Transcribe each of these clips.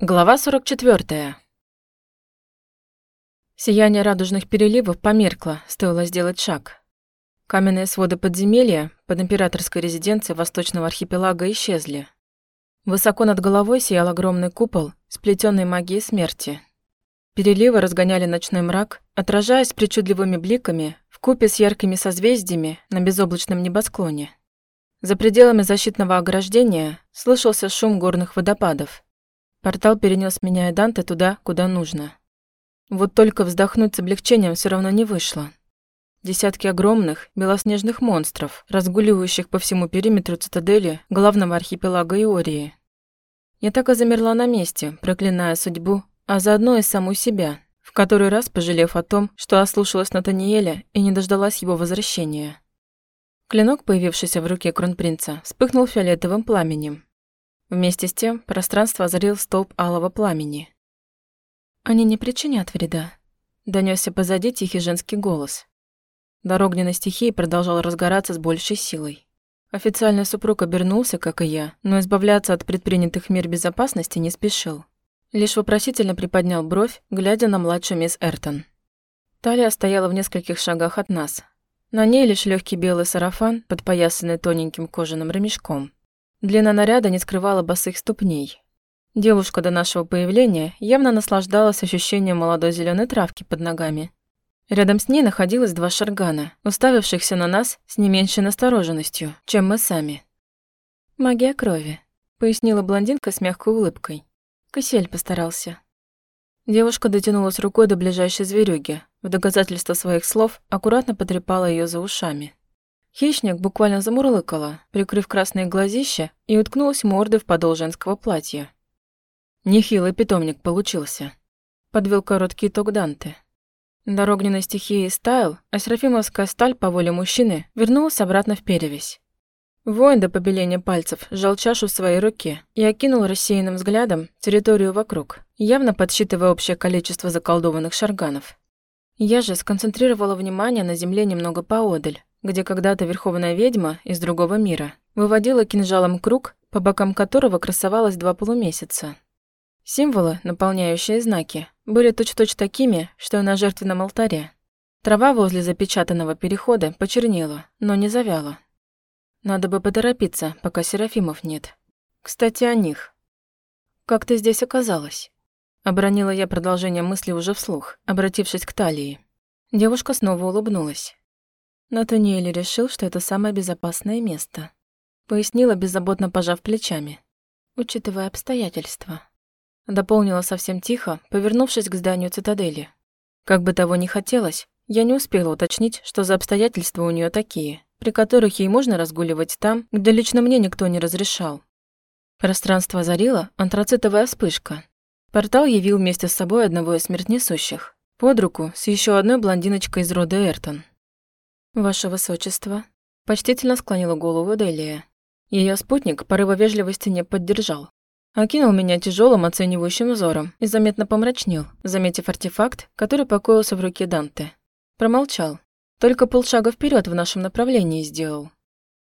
Глава 44. Сияние радужных переливов померкло, стоило сделать шаг. Каменные своды подземелья под императорской резиденцией Восточного архипелага исчезли. Высоко над головой сиял огромный купол, сплетенный магией смерти. Переливы разгоняли ночной мрак, отражаясь причудливыми бликами в купе с яркими созвездиями на безоблачном небосклоне. За пределами защитного ограждения слышался шум горных водопадов – Портал перенес меня и Данте туда, куда нужно. Вот только вздохнуть с облегчением все равно не вышло. Десятки огромных, белоснежных монстров, разгуливающих по всему периметру цитадели главного архипелага Иории. Я так и замерла на месте, проклиная судьбу, а заодно и саму себя, в который раз пожалев о том, что ослушалась Натаниэля и не дождалась его возвращения. Клинок, появившийся в руке кронпринца, вспыхнул фиолетовым пламенем, Вместе с тем пространство озарил столб алого пламени. «Они не причинят вреда», — донесся позади тихий женский голос. Дар огненной стихии продолжал разгораться с большей силой. Официальный супруг обернулся, как и я, но избавляться от предпринятых мер безопасности не спешил. Лишь вопросительно приподнял бровь, глядя на младшую мисс Эртон. Талия стояла в нескольких шагах от нас. На ней лишь легкий белый сарафан, подпоясанный тоненьким кожаным ремешком. Длина наряда не скрывала босых ступней. Девушка до нашего появления явно наслаждалась ощущением молодой зеленой травки под ногами. Рядом с ней находилось два шаргана, уставившихся на нас с не меньшей настороженностью, чем мы сами. «Магия крови», — пояснила блондинка с мягкой улыбкой. Кисель постарался. Девушка дотянулась рукой до ближайшей зверюги, в доказательство своих слов аккуратно потрепала ее за ушами. Хищник буквально замурлыкала, прикрыв красные глазища, и уткнулась мордой в подол женского платья. Нехилый питомник получился. Подвел короткий итог Данте. Дар огненной стихии стаял, а серафимовская сталь по воле мужчины вернулась обратно в перевесь. Воин до побеления пальцев сжал чашу в своей руке и окинул рассеянным взглядом территорию вокруг, явно подсчитывая общее количество заколдованных шарганов. Я же сконцентрировала внимание на земле немного поодаль, где когда-то верховная ведьма из другого мира выводила кинжалом круг, по бокам которого красовалось два полумесяца. Символы, наполняющие знаки, были точь-точь такими, что и на жертвенном алтаре. Трава возле запечатанного перехода почернела, но не завяла. Надо бы поторопиться, пока Серафимов нет. Кстати, о них. «Как ты здесь оказалась?» Обронила я продолжение мысли уже вслух, обратившись к Талии. Девушка снова улыбнулась. Натаниэль решил, что это самое безопасное место. Пояснила, беззаботно пожав плечами. Учитывая обстоятельства. Дополнила совсем тихо, повернувшись к зданию цитадели. Как бы того ни хотелось, я не успела уточнить, что за обстоятельства у нее такие, при которых ей можно разгуливать там, где лично мне никто не разрешал. Пространство озарило антрацитовая вспышка. Портал явил вместе с собой одного из смертнесущих, под руку с еще одной блондиночкой из рода Эртон. «Ваше высочество», – почтительно склонила голову Делия. Ее спутник порыва вежливости не поддержал. Окинул меня тяжелым оценивающим взором и заметно помрачнел, заметив артефакт, который покоился в руке Данте. Промолчал. Только полшага вперед в нашем направлении сделал.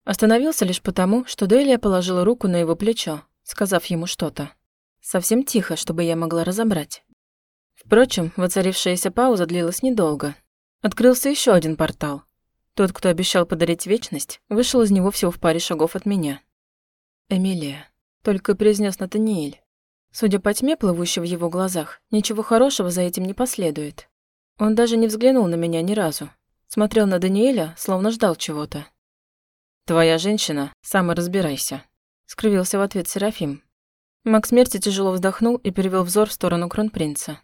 Остановился лишь потому, что Делия положила руку на его плечо, сказав ему что-то. Совсем тихо, чтобы я могла разобрать. Впрочем, воцарившаяся пауза длилась недолго. Открылся еще один портал, тот, кто обещал подарить вечность, вышел из него всего в паре шагов от меня. «Эмилия», — только произнес Натаниэль. Судя по тьме, плывущей в его глазах, ничего хорошего за этим не последует. Он даже не взглянул на меня ни разу. Смотрел на Даниэля, словно ждал чего-то. «Твоя женщина, сам и разбирайся», — скривился в ответ Серафим. Маг смерти тяжело вздохнул и перевел взор в сторону кронпринца.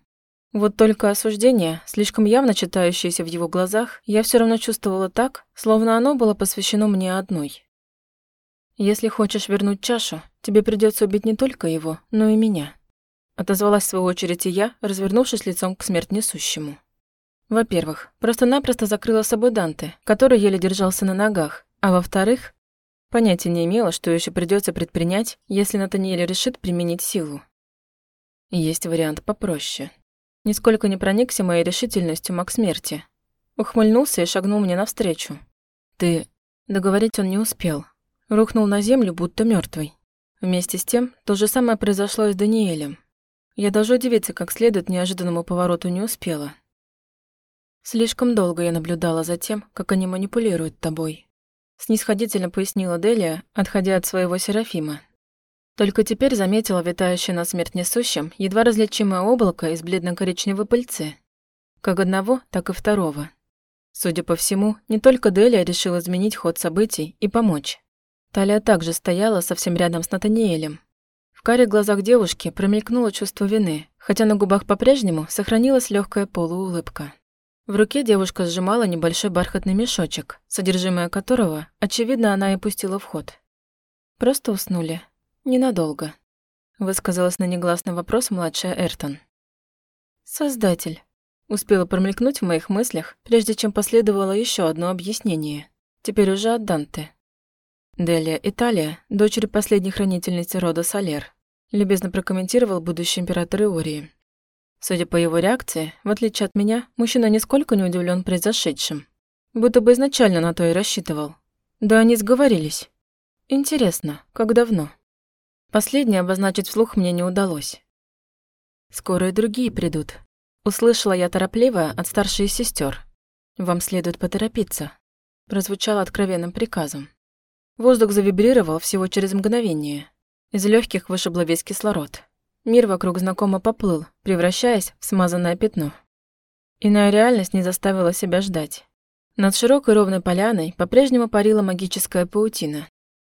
Вот только осуждение, слишком явно читающееся в его глазах, я все равно чувствовала так, словно оно было посвящено мне одной. «Если хочешь вернуть чашу, тебе придется убить не только его, но и меня», отозвалась в свою очередь и я, развернувшись лицом к смерть несущему. Во-первых, просто-напросто закрыла собой Данте, который еле держался на ногах, а во-вторых, понятия не имела, что еще придется предпринять, если Натаниэль решит применить силу. Есть вариант попроще. Нисколько не проникся моей решительностью маг смерти. Ухмыльнулся и шагнул мне навстречу. «Ты...» Договорить он не успел. Рухнул на землю, будто мертвый. Вместе с тем, то же самое произошло и с Даниэлем. Я даже удивиться как следует неожиданному повороту не успела. Слишком долго я наблюдала за тем, как они манипулируют тобой. Снисходительно пояснила Делия, отходя от своего Серафима. Только теперь заметила витающее на смерть несущем едва различимое облако из бледно-коричневой пыльцы. Как одного, так и второго. Судя по всему, не только Делия решила изменить ход событий и помочь. Талия также стояла совсем рядом с Натаниэлем, карих глазах девушки промелькнуло чувство вины, хотя на губах по-прежнему сохранилась легкая полуулыбка. В руке девушка сжимала небольшой бархатный мешочек, содержимое которого, очевидно, она и пустила в ход. «Просто уснули. Ненадолго», — высказалась на негласный вопрос младшая Эртон. «Создатель», — успела промелькнуть в моих мыслях, прежде чем последовало еще одно объяснение, теперь уже от Данте. Делия Италия, дочери последней хранительницы рода Солер, любезно прокомментировал будущий император Иории. Судя по его реакции, в отличие от меня, мужчина нисколько не удивлен произошедшим. Будто бы изначально на то и рассчитывал. Да они сговорились. Интересно, как давно? Последнее обозначить вслух мне не удалось. Скоро и другие придут. Услышала я торопливо от старшей сестер. Вам следует поторопиться. Прозвучало откровенным приказом. Воздух завибрировал всего через мгновение, из легких вышибло весь кислород. Мир вокруг знакомо поплыл, превращаясь в смазанное пятно. Иная реальность не заставила себя ждать. Над широкой ровной поляной по-прежнему парила магическая паутина.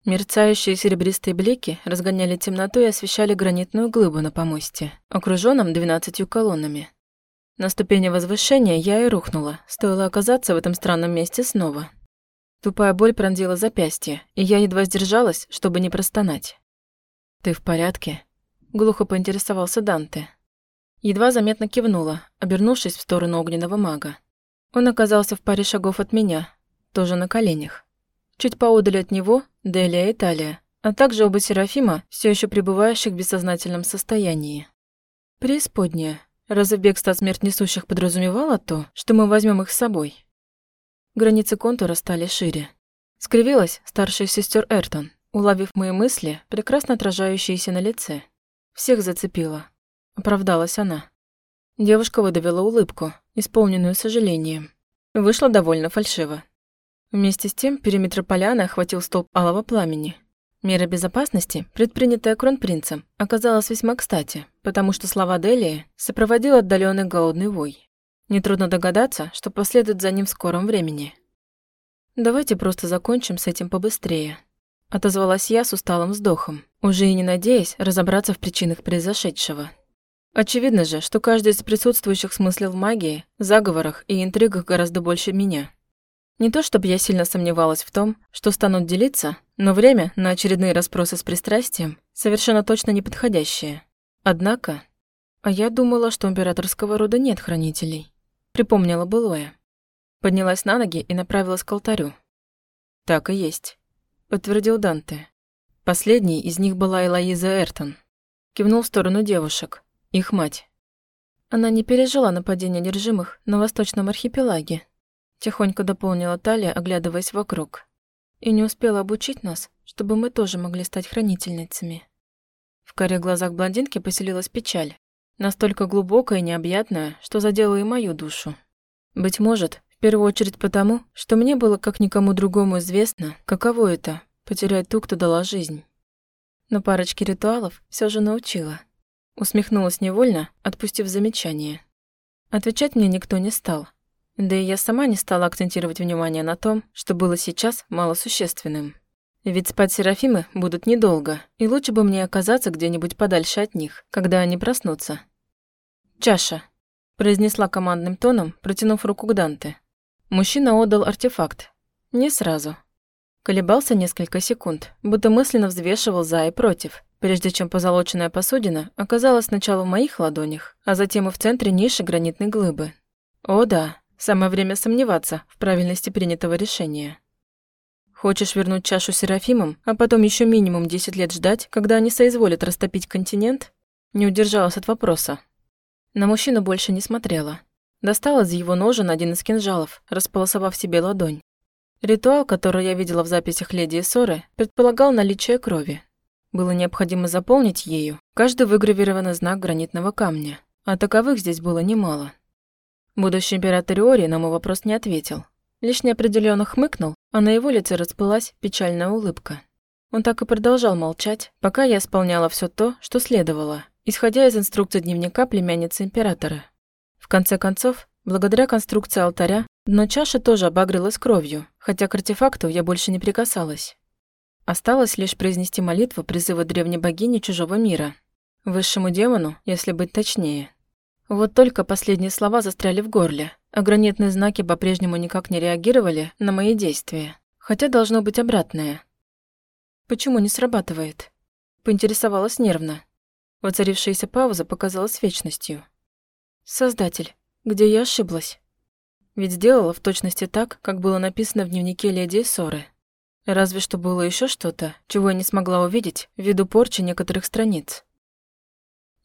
Мерцающие серебристые блики разгоняли темноту и освещали гранитную глыбу на помосте, окружённом двенадцатью колоннами. На ступени возвышения я и рухнула, стоило оказаться в этом странном месте снова. Тупая боль пронзила запястье, и я едва сдержалась, чтобы не простонать. «Ты в порядке?» — глухо поинтересовался Данте. Едва заметно кивнула, обернувшись в сторону огненного мага. Он оказался в паре шагов от меня, тоже на коленях. Чуть поодаль от него — Делия и Италия, а также оба Серафима, все еще пребывающих в бессознательном состоянии. Преисподняя. Разве бегство от смерть несущих подразумевало то, что мы возьмем их с собой? Границы контура стали шире. Скривилась старшая сестер Эртон, уловив мои мысли, прекрасно отражающиеся на лице. Всех зацепила. Оправдалась она. Девушка выдавила улыбку, исполненную сожалением. Вышла довольно фальшиво. Вместе с тем периметр поляны охватил столб алого пламени. Мера безопасности, предпринятая кронпринцем, оказалась весьма кстати, потому что слова Делии сопроводил отдаленный голодный вой. Нетрудно догадаться, что последует за ним в скором времени. Давайте просто закончим с этим побыстрее. Отозвалась я с усталым вздохом, уже и не надеясь разобраться в причинах произошедшего. Очевидно же, что каждый из присутствующих смыслил в магии, заговорах и интригах гораздо больше меня. Не то чтобы я сильно сомневалась в том, что станут делиться, но время на очередные расспросы с пристрастием совершенно точно неподходящее. Однако, а я думала, что императорского рода нет хранителей. Припомнила былое. Поднялась на ноги и направилась к алтарю. Так и есть подтвердил Данте. Последней из них была Элоиза Эртон. Кивнул в сторону девушек, их мать. Она не пережила нападение одержимых на восточном архипелаге. Тихонько дополнила Талия, оглядываясь вокруг. И не успела обучить нас, чтобы мы тоже могли стать хранительницами. В коре глазах блондинки поселилась печаль, настолько глубокая и необъятная, что задела и мою душу. Быть может, в первую очередь потому, что мне было как никому другому известно, каково это — потерять ту, кто дала жизнь. Но парочки ритуалов все же научила. Усмехнулась невольно, отпустив замечание. Отвечать мне никто не стал. Да и я сама не стала акцентировать внимание на том, что было сейчас малосущественным. Ведь спать Серафимы будут недолго, и лучше бы мне оказаться где-нибудь подальше от них, когда они проснутся. «Чаша», — произнесла командным тоном, протянув руку к Данте. Мужчина отдал артефакт. Не сразу. Колебался несколько секунд, будто мысленно взвешивал за и против, прежде чем позолоченная посудина оказалась сначала в моих ладонях, а затем и в центре ниши гранитной глыбы. О да, самое время сомневаться в правильности принятого решения. Хочешь вернуть чашу Серафимам, а потом еще минимум 10 лет ждать, когда они соизволят растопить континент? Не удержалась от вопроса. На мужчину больше не смотрела. Достал из его ножен один из кинжалов, располосовав себе ладонь. Ритуал, который я видела в записях леди Исоры, предполагал наличие крови. Было необходимо заполнить ею каждый выгравированный знак гранитного камня, а таковых здесь было немало. Будущий император Иори на мой вопрос не ответил. Лишь неопределенно хмыкнул, а на его лице расплылась печальная улыбка. Он так и продолжал молчать, пока я исполняла все то, что следовало, исходя из инструкций дневника племянницы императора. В конце концов, благодаря конструкции алтаря, дно чаши тоже обагрилось кровью, хотя к артефакту я больше не прикасалась. Осталось лишь произнести молитву призыва древней богини чужого мира. Высшему демону, если быть точнее. Вот только последние слова застряли в горле, а гранитные знаки по-прежнему никак не реагировали на мои действия. Хотя должно быть обратное. Почему не срабатывает? Поинтересовалась нервно. Воцарившаяся пауза показалась вечностью. Создатель, где я ошиблась? Ведь сделала в точности так, как было написано в дневнике леди Соры. Разве что было еще что-то, чего я не смогла увидеть ввиду порчи некоторых страниц.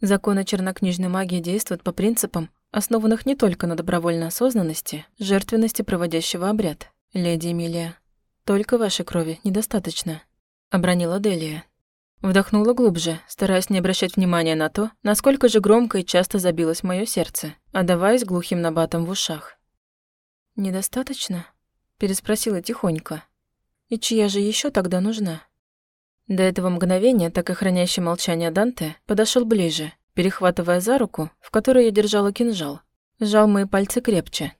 Законы чернокнижной магии действуют по принципам, основанных не только на добровольной осознанности, жертвенности проводящего обряд. Леди Эмилия, только вашей крови недостаточно обронила Делия. Вдохнула глубже, стараясь не обращать внимания на то, насколько же громко и часто забилось мое сердце, отдаваясь глухим набатом в ушах. «Недостаточно?» – переспросила тихонько. «И чья же еще тогда нужна?» До этого мгновения, так и хранящий молчание Данте, подошел ближе, перехватывая за руку, в которой я держала кинжал. Сжал мои пальцы крепче.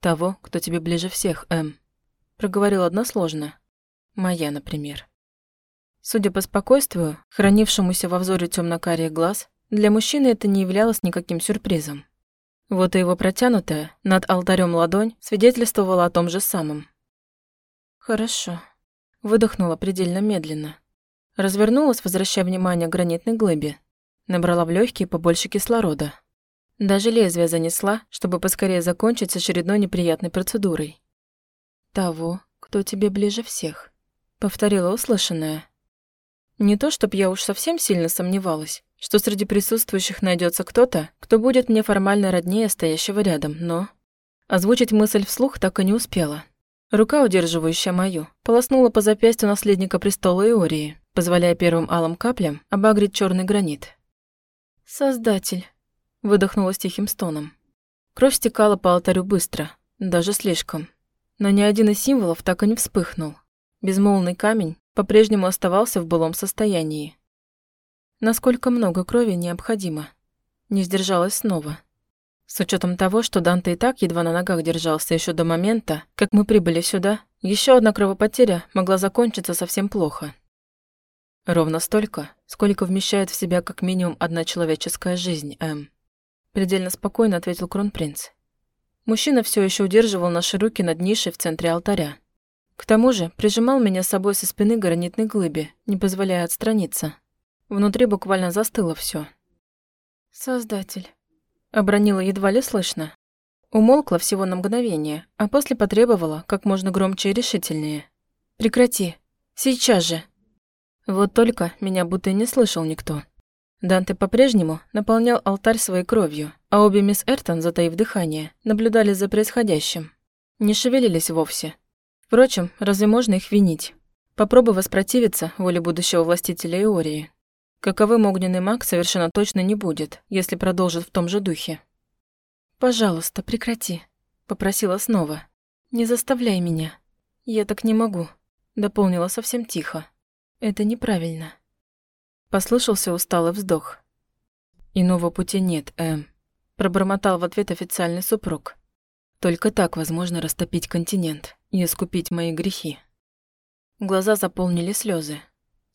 «Того, кто тебе ближе всех, Эм», – проговорил односложно, Моя, например. Судя по спокойствию, хранившемуся во взоре темно-карих глаз, для мужчины это не являлось никаким сюрпризом. Вот и его протянутая над алтарем ладонь свидетельствовала о том же самом. «Хорошо», — выдохнула предельно медленно. Развернулась, возвращая внимание к гранитной глыбе. Набрала в легкие побольше кислорода. Даже лезвие занесла, чтобы поскорее закончить с очередной неприятной процедурой. «Того, кто тебе ближе всех», Повторила услышанное. Не то, чтоб я уж совсем сильно сомневалась, что среди присутствующих найдется кто-то, кто будет мне формально роднее стоящего рядом, но... Озвучить мысль вслух так и не успела. Рука, удерживающая мою, полоснула по запястью наследника престола Иории, позволяя первым алым каплям обагрить черный гранит. «Создатель», — выдохнула с тихим стоном. Кровь стекала по алтарю быстро, даже слишком. Но ни один из символов так и не вспыхнул, Безмолвный камень по-прежнему оставался в былом состоянии. Насколько много крови необходимо? Не сдержалась снова. С учетом того, что Данте и так едва на ногах держался еще до момента, как мы прибыли сюда, еще одна кровопотеря могла закончиться совсем плохо. Ровно столько, сколько вмещает в себя как минимум одна человеческая жизнь, М. Предельно спокойно ответил кронпринц. Мужчина все еще удерживал наши руки над нишей в центре алтаря. К тому же прижимал меня с собой со спины гранитной глыбе, не позволяя отстраниться. Внутри буквально застыло все. «Создатель», — обронила едва ли слышно. Умолкла всего на мгновение, а после потребовала как можно громче и решительнее. «Прекрати! Сейчас же!» Вот только меня будто и не слышал никто. Данте по-прежнему наполнял алтарь своей кровью, а обе мисс Эртон, затаив дыхание, наблюдали за происходящим. Не шевелились вовсе, Впрочем, разве можно их винить? Попробуй воспротивиться воле будущего властителя Иории. Каковым огненный маг совершенно точно не будет, если продолжит в том же духе. «Пожалуйста, прекрати», — попросила снова. «Не заставляй меня. Я так не могу», — дополнила совсем тихо. «Это неправильно». Послышался усталый вздох. «Иного пути нет, Эм», — пробормотал в ответ официальный супруг. «Только так возможно растопить континент» и искупить мои грехи. Глаза заполнили слезы.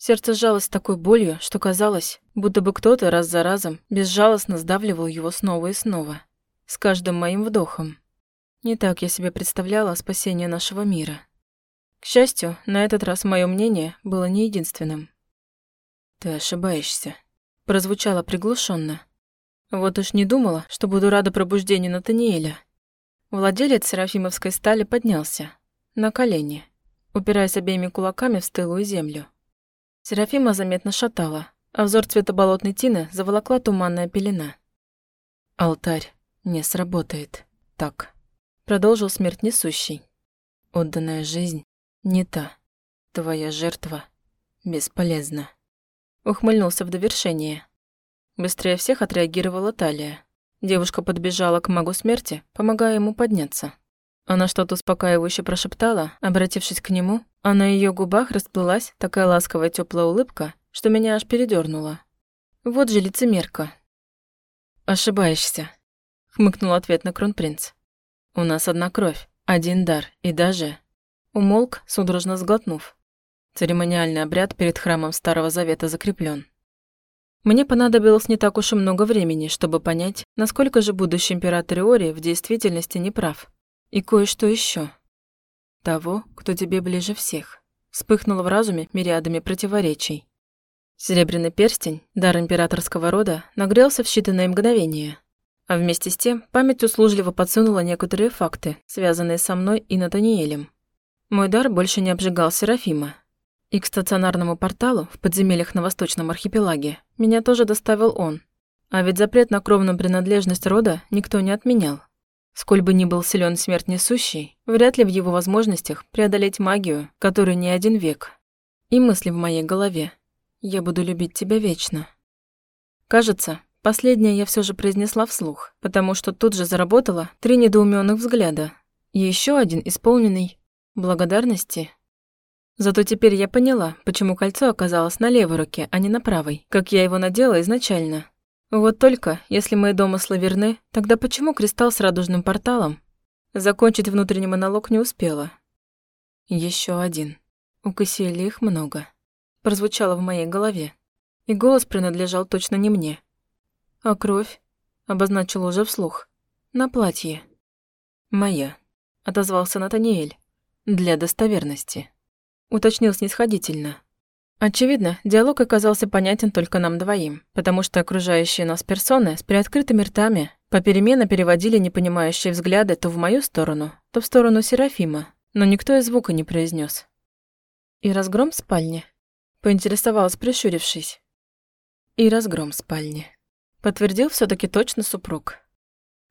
Сердце сжалось такой болью, что казалось, будто бы кто-то раз за разом безжалостно сдавливал его снова и снова, с каждым моим вдохом. Не так я себе представляла спасение нашего мира. К счастью, на этот раз мое мнение было не единственным. «Ты ошибаешься», — прозвучало приглушенно. Вот уж не думала, что буду рада пробуждению Натаниэля. Владелец серафимовской стали поднялся, на колени, упираясь обеими кулаками в стылую землю. Серафима заметно шатала, а взор цвета болотной тины заволокла туманная пелена. «Алтарь не сработает. Так», — продолжил смерть несущий. «Отданная жизнь не та. Твоя жертва бесполезна». ухмыльнулся в довершение. Быстрее всех отреагировала Талия. Девушка подбежала к магу смерти, помогая ему подняться. Она что-то успокаивающе прошептала, обратившись к нему, а на ее губах расплылась такая ласковая теплая улыбка, что меня аж передернула. Вот же лицемерка. «Ошибаешься», — хмыкнул ответ на кронпринц. «У нас одна кровь, один дар и даже...» Умолк, судорожно сглотнув. Церемониальный обряд перед храмом Старого Завета закреплен. Мне понадобилось не так уж и много времени, чтобы понять, насколько же будущий император Иори в действительности не прав. И кое-что еще. Того, кто тебе ближе всех. Вспыхнуло в разуме мириадами противоречий. Серебряный перстень, дар императорского рода, нагрелся в считанные мгновения. А вместе с тем память услужливо подсунула некоторые факты, связанные со мной и Натаниэлем. Мой дар больше не обжигал Серафима, и к стационарному порталу в подземельях на Восточном архипелаге меня тоже доставил он. А ведь запрет на кровную принадлежность рода никто не отменял. Сколь бы ни был силен смерть несущий, вряд ли в его возможностях преодолеть магию, которой не один век. И мысли в моей голове. «Я буду любить тебя вечно». Кажется, последнее я все же произнесла вслух, потому что тут же заработала три недоуменных взгляда. И еще один исполненный благодарности Зато теперь я поняла, почему кольцо оказалось на левой руке, а не на правой, как я его надела изначально. Вот только, если мои домыслы верны, тогда почему кристалл с радужным порталом? Закончить внутренний монолог не успела. Еще один. У Кассиэли их много. Прозвучало в моей голове. И голос принадлежал точно не мне. А кровь? Обозначил уже вслух. На платье. Моя. Отозвался Натаниэль. Для достоверности уточнил снисходительно. Очевидно, диалог оказался понятен только нам двоим, потому что окружающие нас персоны с приоткрытыми ртами попеременно переводили непонимающие взгляды то в мою сторону, то в сторону Серафима, но никто и звука не произнес. «И разгром спальни?» – поинтересовалась, прищурившись. «И разгром спальни», – подтвердил все таки точно супруг.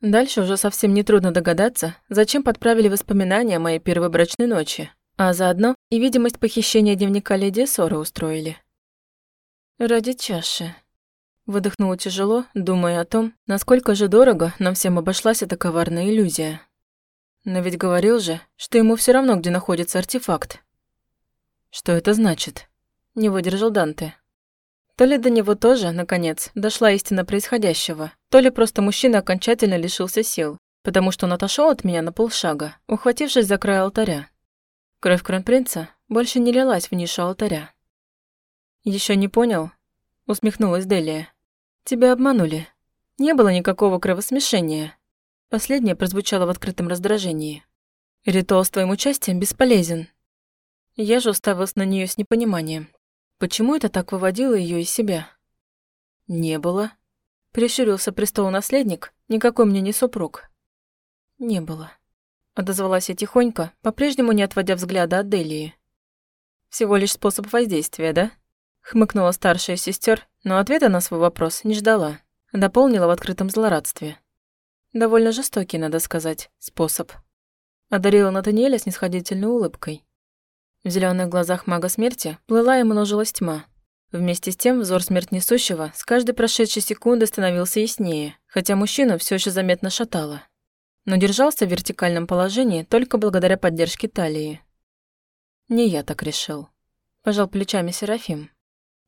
Дальше уже совсем нетрудно догадаться, зачем подправили воспоминания моей первой брачной ночи, а заодно и видимость похищения дневника леди Соры устроили. «Ради чаши», — выдохнула тяжело, думая о том, насколько же дорого нам всем обошлась эта коварная иллюзия. Но ведь говорил же, что ему все равно, где находится артефакт. «Что это значит?» — не выдержал Данте. То ли до него тоже, наконец, дошла истина происходящего, то ли просто мужчина окончательно лишился сил, потому что он отошел от меня на полшага, ухватившись за край алтаря. Кровь кронпринца больше не лилась в нишу алтаря. Еще не понял?» — усмехнулась Делия. «Тебя обманули. Не было никакого кровосмешения». Последнее прозвучало в открытом раздражении. «Ритуал с твоим участием бесполезен». Я же уставилась на нее с непониманием. Почему это так выводило ее из себя? «Не было». Прищурился престолонаследник, никакой мне не супруг. «Не было». Отозвалась я тихонько, по-прежнему не отводя взгляда от Делии. «Всего лишь способ воздействия, да?» Хмыкнула старшая сестер, но ответа на свой вопрос не ждала. Дополнила в открытом злорадстве. Довольно жестокий, надо сказать, способ. Одарила Натаниэля снисходительной улыбкой. В зеленых глазах мага смерти плыла и множилась тьма. Вместе с тем взор смерть несущего с каждой прошедшей секунды становился яснее, хотя мужчину все еще заметно шатало но держался в вертикальном положении только благодаря поддержке талии. Не я так решил. Пожал плечами Серафим.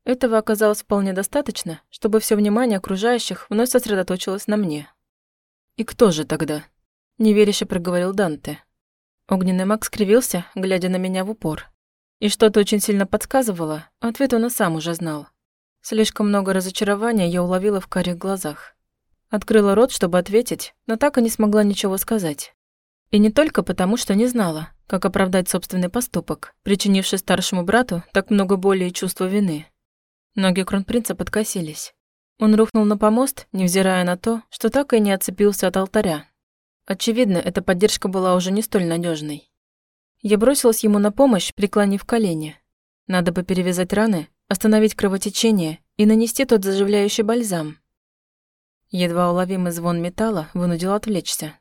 Этого оказалось вполне достаточно, чтобы все внимание окружающих вновь сосредоточилось на мне. «И кто же тогда?» – неверяще проговорил Данте. Огненный маг скривился, глядя на меня в упор. И что-то очень сильно подсказывало, ответ он и сам уже знал. Слишком много разочарования я уловила в карих глазах. Открыла рот, чтобы ответить, но так и не смогла ничего сказать. И не только потому, что не знала, как оправдать собственный поступок, причинивший старшему брату так много боли и чувства вины. Ноги кронпринца подкосились. Он рухнул на помост, невзирая на то, что так и не отцепился от алтаря. Очевидно, эта поддержка была уже не столь надежной. Я бросилась ему на помощь, преклонив колени. Надо бы перевязать раны, остановить кровотечение и нанести тот заживляющий бальзам, Едва уловимый звон металла вынудил отвлечься.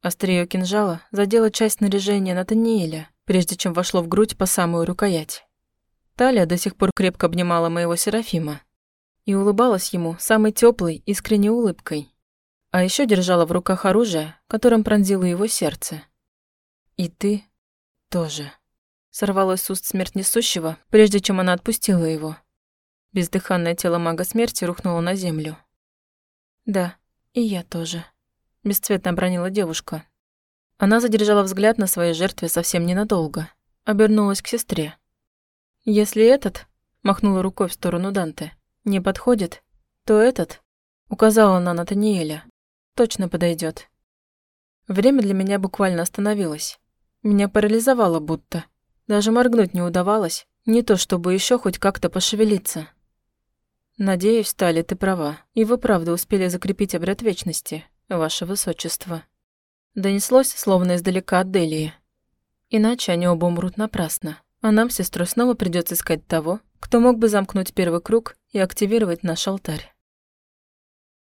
Острие кинжала задело часть снаряжения Натаниэля, прежде чем вошло в грудь по самую рукоять. Талия до сих пор крепко обнимала моего Серафима и улыбалась ему самой теплой, искренней улыбкой. А еще держала в руках оружие, которым пронзило его сердце. «И ты тоже», — сорвалось с уст смерть несущего, прежде чем она отпустила его. Бездыханное тело мага смерти рухнуло на землю. «Да, и я тоже», — бесцветно обронила девушка. Она задержала взгляд на своей жертве совсем ненадолго, обернулась к сестре. «Если этот», — махнула рукой в сторону Данте, — «не подходит, то этот», — указала на Натаниэля, — «точно подойдет. Время для меня буквально остановилось. Меня парализовало будто. Даже моргнуть не удавалось, не то чтобы еще хоть как-то пошевелиться. «Надеюсь, Тали, ты права, и вы правда успели закрепить обряд вечности, ваше высочество». Донеслось, словно издалека от Делии. Иначе они оба умрут напрасно, а нам с сестрой снова придется искать того, кто мог бы замкнуть первый круг и активировать наш алтарь.